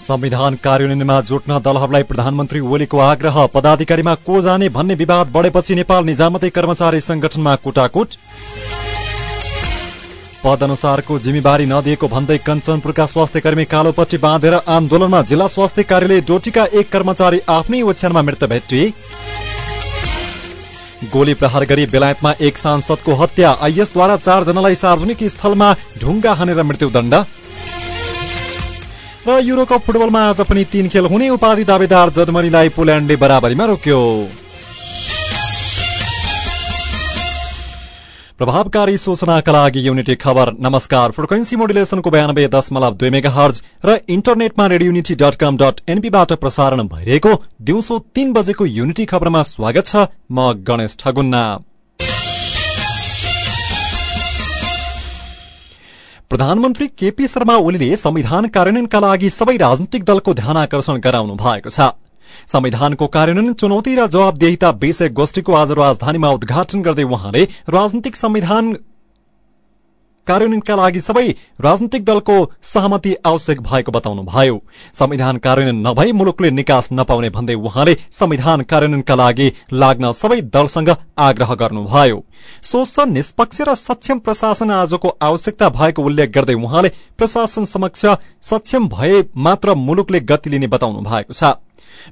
संविधान कार्यान्वयनमा जुट्न दलहरूलाई प्रधानमन्त्री ओलीको आग्रह पदाधिकारीमा को जाने भन्ने विवाद बढेपछि नेपाल निजामती कर्मचारी संगठनमा कुटाकुट। पद अनुसारको जिम्मेवारी नदिएको भन्दै कञ्चनपुरका स्वास्थ्य कर्मी कालोपट्टि बाँधेर आन्दोलनमा जिल्ला स्वास्थ्य कार्यालय डोटीका एक कर्मचारी आफ्नै ओछ्यानमा मृत्यु भेटिए गोली प्रहार गरी बेलायतमा एक सांसदको हत्या आइएसद्वारा चारजनालाई सार्वजनिक स्थलमा ढुङ्गा हानेर मृत्युदण्ड। र युरोकप फुटबलमा आज पनि तीन खेल हुने उपाधि दावेदार जर्मनीलाई पोल्याण्डले बराबरीमा रोक्यो। प्रभावकारी सूचनाका लागि युनिटी खबर। नमस्कार। फ्रिक्वेन्सी मोडुलेसनको बयानब्बे दशमलव दुई मेगा हर्ज र इन्टरनेटमा रेडियो डट कम डट एनपीबाट प्रसारण भइरहेको दिउँसो तीन बजेको युनिटी खबरमा स्वागत छ म गणेश ठगुन्ना। प्रधानमन्त्री केपी शर्मा ओलीले संविधान कार्यान्वयनका लागि सबै राजनीतिक दलको ध्यान आकर्षण गराउनु भएको छ। संविधानको कार्यान्वयन चुनौती र जवाबदेहिता विषय गोष्ठीको आज राजधानीमा उद्घाटन गर्दै उहाँले राजनीतिक संविधान कार्यान्वयनका लागि सबै राजनीतिक दलको सहमति आवश्यक भएको बताउनुभयो। संविधान कार्यान्वयन नभई मुलुकले निकास नपाउने भन्दै उहाँले संविधान कार्यान्वयनका लागि लाग्न सबै दलसँग आग्रह गर्नुभयो। स्वच्छ निष्पक्ष र सक्षम प्रशासन आजको आवश्यकता भएको उल्लेख गर्दै उहाँले प्रशासन समक्ष सक्षम भए मात्र मुलुकले गति लिने बताउनु भएको छ।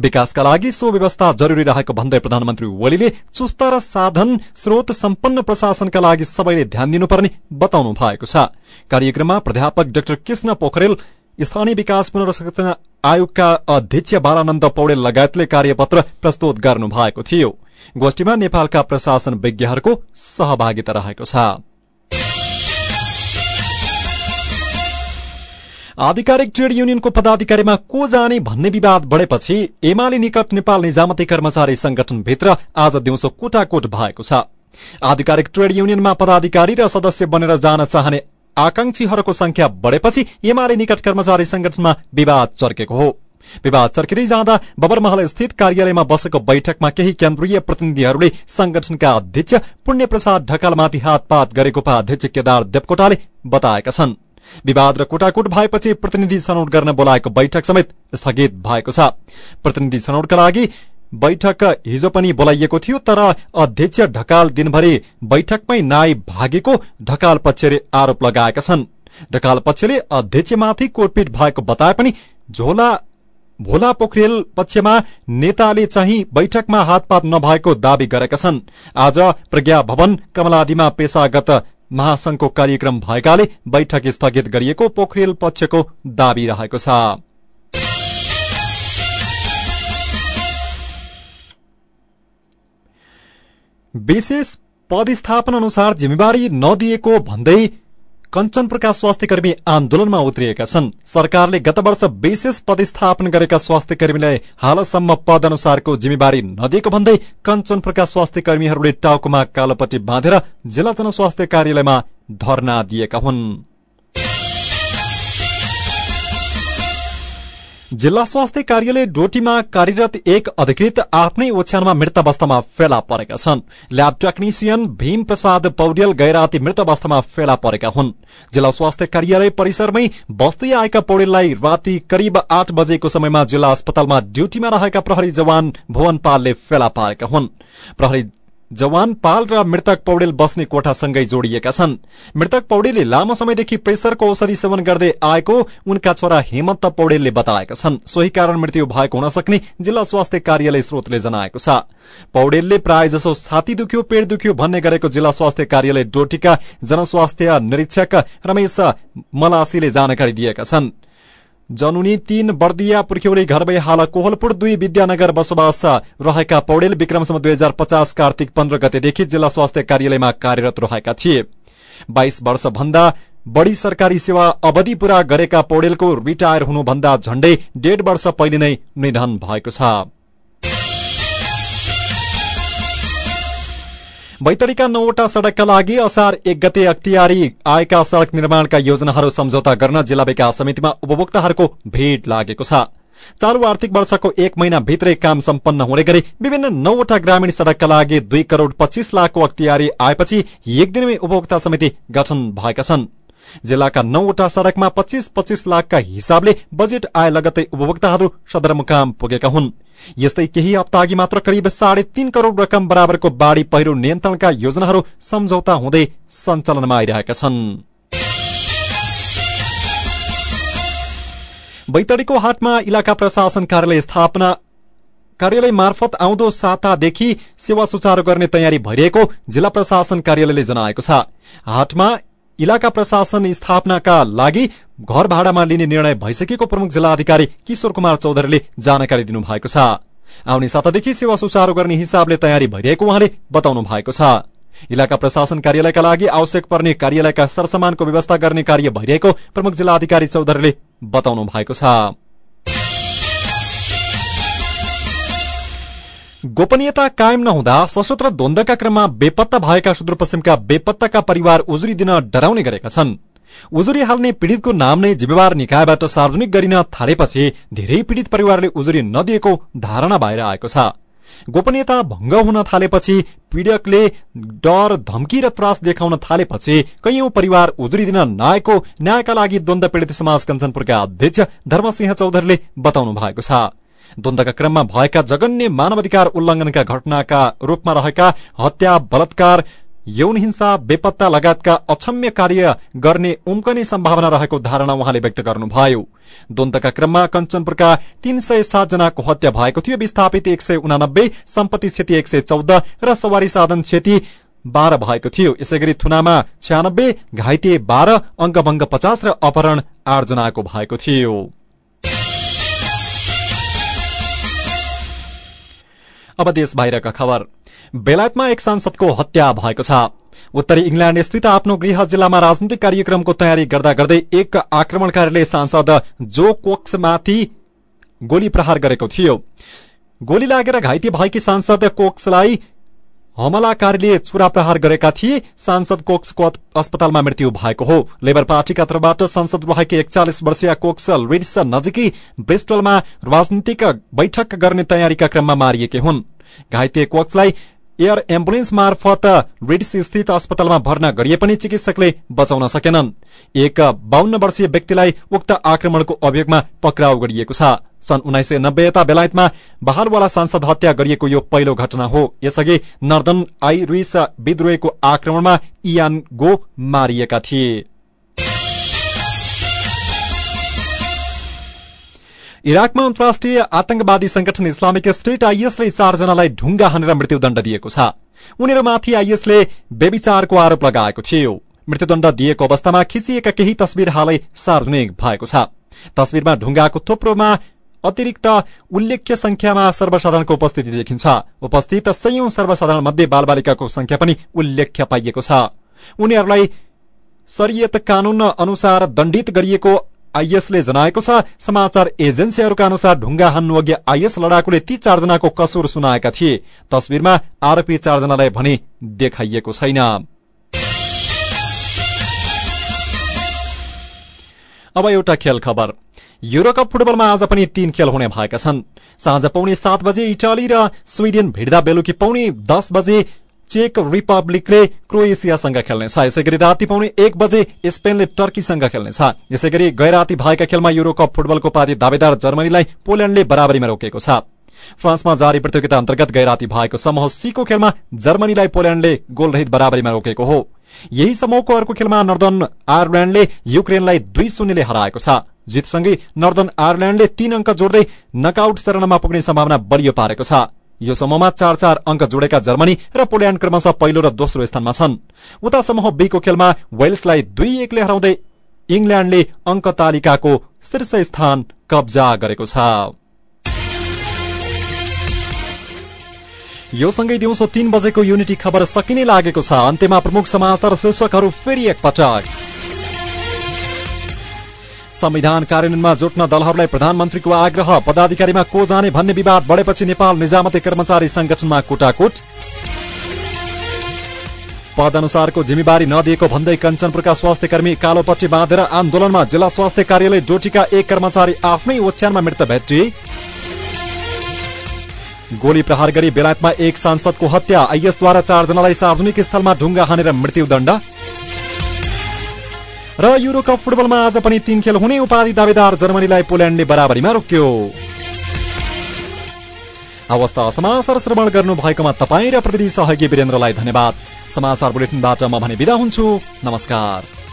विकासका लागि सुव्यवस्था जरूरी रहेको भन्दै प्रधानमन्त्री ओलीले चुस्त र साधन स्रोत सम्पन्न प्रशासनका लागि सबैले ध्यान दिनुपर्ने बताउनु भएको छ। कार्यक्रममा प्राध्यापक डाक्टर कृष्ण पोखरेल स्थानीय विकास पुनर्संरचना आयोगका अध्यक्ष बालानन्द पौडेल लगायतले कार्यपत्र प्रस्तुत गर्नु भएको थियो। गोष्ठीमा नेपालका प्रशासन विज्ञहरूको सहभागिता रहेको छ। आधिकारिक ट्रेड युनियनको पदाधिकारीमा को जाने भन्ने विवाद बढेपछि एमाले निकट नेपाल निजामती कर्मचारी संगठनभित्र आज दिउँसो कोटाकोट भएको छ। आधिकारिक ट्रेड युनियनमा पदाधिकारी र सदस्य बनेर जान चाहने आकांक्षीहरूको संख्या बढेपछि एमाले निकट कर्मचारी संगठनमा विवाद चर्केको हो। विवाद चर्किँदै जाँदा बबरमहल स्थित कार्यालयमा बसेको बैठकमा केही केन्द्रीय प्रतिनिधिहरूले संगठनका अध्यक्ष पुण्य प्रसाद ढकालमाथि हातपात गरेको उपाध्यक्ष केदार देवकोटाले बताएका छन्। विवाद र कुटाकुट भएपछि प्रतिनिधि छनौट गर्न बोलाएको बैठक समेत स्थगित भएको छ। प्रतिनिधि छनौटका लागि बैठक हिजो पनि बोलाइएको थियो तर अध्यक्ष ढकाल दिनभरि बैठकमै नाइ भागेको ढकाल पक्षले आरोप लगाएका छन्। ढकाल पक्षले अध्यक्षमाथि कोटपिट भएको बताए पनि झोला भोला पोखरेल पक्षमा नेताले चाहिँ बैठकमा हातपात नभएको दावी गरेका छन्। आज प्रज्ञा भवन कमलादीमा पेशागत महासंघको कार्यक्रम भएकाले बैठक स्थगित गरिएको पोखरेल पक्षको दावी रहेको छ। विशेष पदस्थापन अनुसार जिम्मेवारी नदिएको भन्दै कञ्चनपुरका स्वास्थ्य कर्मी आन्दोलनमा उत्रिएका छन्। सरकारले गत वर्ष विशेष पदस्थापन गरेका स्वास्थ्य कर्मीलाई हालसम्म पद अनुसारको जिम्मेवारी नदिएको भन्दै कञ्चनपुरका स्वास्थ्य कर्मीहरूले टाउकोमा कालोपट्टि बाँधेर जिल्ला जनस्वास्थ्य कार्यालयमा धरना दिएका हुन्। जिल्ला स्वास्थ्य कार्यालय डोटीमा कार्यरत एक अधिकृत आफ्नै ओछ्यानमा मृत अवस्थामा फेला परेका छन्। ल्याब टेक्निसियन भीम प्रसाद पौडेल गैराती मृत अवस्थामा फेला परेका हुन्। जिल्ला स्वास्थ्य कार्यालय परिसरमै बस्दै आएका पौडेललाई राति करिब आठ बजेको समयमा जिल्ला अस्पतालमा ड्यूटीमा रहेका प्रहरी जवान भुवन पालले फेला पारेका हुन्। प्रहरी जवान पाल र मृतक पौडेल बस्ने कोठासँगै जोडिएका छन्। मृतक पौडेलले लामो समयदेखि प्रेसरको औषधि सेवन गर्दै आएको उनका छोरा हेमन्त पौडेलले बताएका छन्। सोही कारण मृत्यु भएको हुन सक्ने जिल्ला स्वास्थ्य कार्यालय स्रोतले जनाएको छ। पौडेलले प्राय जसो छाती दुख्यो पेट दुख्यो भन्ने गरेको जिल्ला स्वास्थ्य कार्यालय डोटीका जनस्वास्थ्य निरीक्षक रमेश मलासीले जानकारी दिएका छन्। जनुनी तीन बर्दिया पुर्ख्यौली घर भई हाल कोहलपुर दुई विद्यानगर बसोबास रहेका पौडेल विक्रमसम्म दुई हजार पचास कार्तिक पन्ध्र गतेदेखि जिल्ला स्वास्थ्य कार्यालयमा कार्यरत रहेका थिए। बाइस वर्ष भन्दा बढ़ी सरकारी सेवा अवधि पूरा गरेका पौडेलको रिटायर हुनुभन्दा झण्डै डेढ वर्ष पहिले नै निधन भएको छ। बैतडीका नौवटा सड़कका लागि असार एक गते अख्तियारी आएका सड़क निर्माणका योजनाहरू सम्झौता गर्न जिल्ला विकास समितिमा उपभोक्ताहरूको भीड़ लागेको छ। चालू आर्थिक वर्षको एक महिना भित्रै काम सम्पन्न हुने गरी विभिन्न नौवटा ग्रामीण सड़कका लागि दुई करोड़ पच्चीस लाखको अख्तियारी आएपछि एक दिनमै उपभोक्ता समिति गठन भएका छन्। जिल्लाका नौवटा सड़कमा पच्चीस पच्चीस लाखका हिसाबले बजेट आए लगतै उपभोक्ताहरू सदरमुकाम पुगेका हुन्। यस्तै केही हप्ता अघि मात्र करिब साढे तीन करोड़ रकम बराबरको बाढ़ी पहिरो नियन्त्रणका योजनाहरू सम्झौता हुँदै सञ्चालनमा आइरहेका छन्। बैतडीको हाटमा इलाका प्रशासन कार्यालय स्थापना कार्यालय मार्फत आउँदो सातादेखि सेवा सुचारू गर्ने तयारी भइरहेको जिल्ला प्रशासन कार्यालयले जनाएको छ। हाटमा इलाका प्रशासन स्थापनाका लागि घर भाडामा लिने निर्णय भइसकेको प्रमुख जिल्ला अधिकारी किशोर कुमार चौधरीले जानकारी दिनुभएको छ। आउने सातादेखि सेवा सुचारू गर्ने हिसाबले तयारी भइरहेको उहाँले बताउनु भएको छ। इलाका प्रशासन कार्यालयका लागि आवश्यक पर्ने कार्यालयका सरसामानको व्यवस्था गर्ने कार्य भइरहेको प्रमुख जिल्ला अधिकारी चौधरीले बताउनु भएको छ। गोपनीयता कायम नहुँदा सशस्त्र द्वन्दका क्रममा बेपत्ता भएका सुदूरपश्चिमका बेपत्ताका परिवार उजुरी दिन डराउने गरेका छन्। उजुरी हाल्ने पीड़ितको नाम नै जिम्मेवार निकायबाट सार्वजनिक गरिन थालेपछि धेरै पीड़ित परिवारले उजुरी नदिएको धारणा बाहिर आएको छ। गोपनीयता भंग हुन थालेपछि पीड़कले डर धम्की र त्रास देखाउन थालेपछि कैयौं परिवार उजुरी दिन नआएको न्यायका लागि द्वन्द पीड़ित समाज कञ्चनपुरका अध्यक्ष धर्मसिंह चौधरीले बताउनु भएको छ। द्वन्दका क्रममा भएका जगन्य मानवाधिकार उल्लंघनका घटनाका रूपमा रहेका हत्या बलात्कार यौन हिंसा बेपत्ता लगायतका अक्षम्य कार्य गर्ने उम्कने सम्भावना रहेको धारणा उहाँले व्यक्त गर्नुभयो। द्वन्दका क्रममा कञ्चनपुरका तीन सय सात जनाको हत्या भएको थियो। विस्थापित एक सय उनानब्बे सम्पत्ति क्षति एक सय चौध र सवारी साधन क्षति बाह्र भएको थियो। यसै गरी थुनामा छ्यानब्बे घाइते बाह्र अङ्गभङ्ग पचास र अपहरण आठ जनाको भएको थियो। अब देश बाहिरका खबर। बेलायतमा एक सांसदको हत्या भएको छ। उत्तरी इङ्ल्याण्ड स्थित आफ्नो गृह जिल्लामा राजनीतिक कार्यक्रमको तयारी गर्दा गर्दै एक आक्रमणकारीले सांसद जो कोक्समाथि गोली प्रहार गरेको थियो। गोली लागेर घाइते भएकी सांसद कोक्सलाई हमलाकारीले छुरा प्रहार गरेका थिए। सांसद कोक्सको अस्पतालमा मृत्यु भएको हो। लेबर पार्टीका तर्फबाट संसद रहेकी एकचालिस वर्षीय कोक्स लिड्स नजिकै ब्रिस्टलमा राजनीतिक बैठक गर्ने तयारीका क्रममा मारिएके हुन्। घाइते कोक्सलाई एयर एम्बुलेन्स मार्फत रिड्स स्थित अस्पतालमा भर्ना गरिए पनि चिकित्सकले बचाउन सकेनन्। एक बाहन्न वर्षीय व्यक्तिलाई उक्त आक्रमणको अभियोगमा पक्राउ गरिएको छ। सन् उन्नाइस सय नब्बे यता बेलायतमा बहालवाला सांसद हत्या गरिएको यो पहिलो घटना हो। यसअघि नर्दन आइरिस विद्रोहीको आक्रमणमा इयान गो मारिएका थिए। इराकमा अन्तर्राष्ट्रिय आतंकवादी संगठन इस्लामिक स्टेट आइएसले चारजनालाई ढुङ्गा हानेर मृत्युदण्ड दिएको छ। उनीहरूमाथि आइएसले बेविचारको आरोप लगाएको थियो। मृत्युदण्ड दिएको अवस्थामा खिचिएका केही तस्विर हालै सार्वजनिक भएको छ। तस्विरमा ढुङ्गाको थोप्रोमा अतिरिक्त उल्लेख्य संख्यामा सर्वसाधारणको उपस्थिति देखिन्छ। उपस्थित सयौं सर्वसाधारण मध्ये बालबालिकाको संख्या पनि उल्लेख्य पाइएको छ। उनीहरूलाई शरीयत कानून अनुसार दण्डित गरिएको आइएसले जनाएको छ। समाचार एजेन्सीहरूका अनुसार ढुङ्गा हान्नु अघि आइएस लडाकुले ती चारजनाको कसुर सुनाएका थिए। तस्विरमा आरोपी चारजनालाई भने देखाइएको छैन। अब एउटा खेल खबर युरोकप फुटबलमा आज पनि तीन खेल हुने भएका छन्। साँझ पौने सात बजे इटाली र स्विडेन भिड्दा बेलुकी पौने दस बजे चेक रिपब्लिकले क्रोएसियासँग खेल्नेछ। यसै गरी राति पाउने एक बजे स्पेनले टर्कीसँग खेल्नेछ। यसै गरी गैराती भएका खेलमा युरोकप फुटबलको उपाधि दावेदार जर्मनीलाई पोल्याण्डले बराबरीमा रोकेको छ। फ्रान्समा जारी प्रतियोगिता अन्तर्गत गैराती भएको समूह सीको खेलमा जर्मनीलाई पोल्याण्डले गोलरहित बराबरीमा रोकेको हो। यही समूहको अर्को खेलमा नर्दन आयरल्याण्डले युक्रेनलाई दुई शून्यले हराएको छ। जितसँगै नर्दन आयरल्याण्डले तीन अङ्क जोड्दै नकआउट चरणमा पुग्ने सम्भावना बलियो पारेको छ। यो समूहमा चार चार अङ्क जोडेका जर्मनी र पोल्याण्ड क्रमशः पहिलो र दोस्रो स्थानमा छन्। उता समूह बीको खेलमा वेल्सलाई दुई एकले हराउँदै इङ्ल्याण्डले अङ्क तालिकाको शीर्ष स्थान कब्जा गरेको छ। यो सँगै दिउँसो तीन बजेको युनिटी खबर सकिने लागेको छ। अन्त्यमा प्रमुख समाचार शीर्षकहरू फेरि एकपटक। संविधान कार्यान्वयनमा जुट्न दलहरूलाई प्रधानमन्त्रीको आग्रह पदाधिकारीमा को जाने भन्ने विवाद बढेपछि नेपाल निजामती कर्मचारी संगठनमा कुटाकुट। पद अनुसारको जिम्मेवारी नदिएको भन्दै कञ्चनपुरका स्वास्थ्य कर्मी कालोपट्टि बाँधेर आन्दोलनमा जिल्ला स्वास्थ्य कार्यालय डोटीका एक कर्मचारी आफ्नै ओछ्यानमा मृत भेटिए गोली प्रहार गरी बेलायतमा एक सांसदको हत्या आइएसद्वारा चारजनालाई सार्वजनिक स्थलमा ढुङ्गा हानेर मृत्युदण्ड। र युरोकप फुटबलमा आज पनि तीन खेल हुने उपाधि दावेदार जर्मनीलाई पोल्याण्डले बराबरीमा रोक्यो। अवस्था समाचार श्रवण गर्नु भएकोमा तपाईँ र प्रविधि सहयोगी वीरेन्द्रलाई धन्यवाद। समाचार बुलेटिनबाट म भने विदा हुन्छु। नमस्कार।